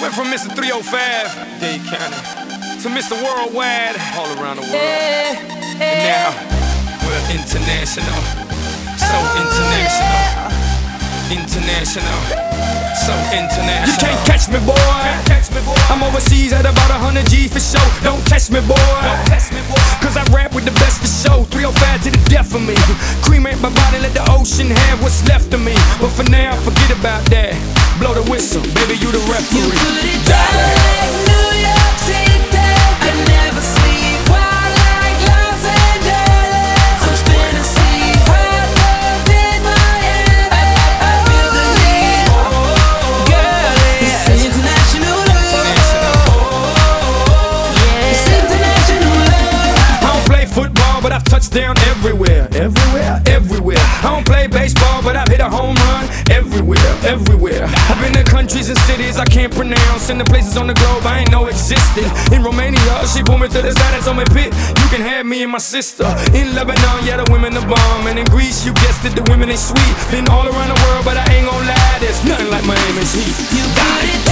Went from Mr. 305, Dade County, to Mr. Worldwide, all around the world. And now, we're international. So oh, international. International. So international. You can't catch me, boy. Catch me, boy. I'm overseas at about 100 G for show. Don't test me, boy. Cause I rap with the best for show. 305 to the death of me. Cremate my body, let the ocean have what's left of me. But for now, forget about that. The whistle, baby, you the referee. You down everywhere. Everywhere, everywhere. I don't play baseball, but I've hit a home run everywhere, everywhere. I've been to countries and cities I can't pronounce, and the places on the globe I ain't know existed. In Romania, she pulled me to the side and told me, Pit, you can have me and my sister. In Lebanon, yeah, the women are bomb. And in Greece, you guessed it, the women ain't sweet. Been all around the world, but I ain't gon' lie, there's nothing like Miami's heat. You got it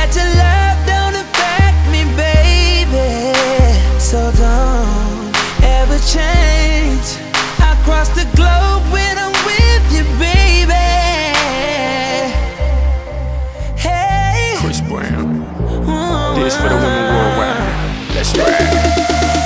That your love don't affect me, baby. So don't ever change. I the globe when I'm with you, baby. Hey. Chris Brown, oh, this for the women worldwide. Let's ride.